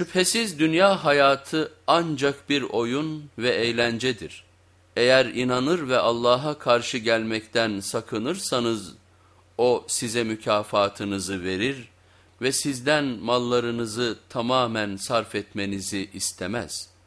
Şüphesiz dünya hayatı ancak bir oyun ve eğlencedir. Eğer inanır ve Allah'a karşı gelmekten sakınırsanız o size mükafatınızı verir ve sizden mallarınızı tamamen sarf etmenizi istemez.''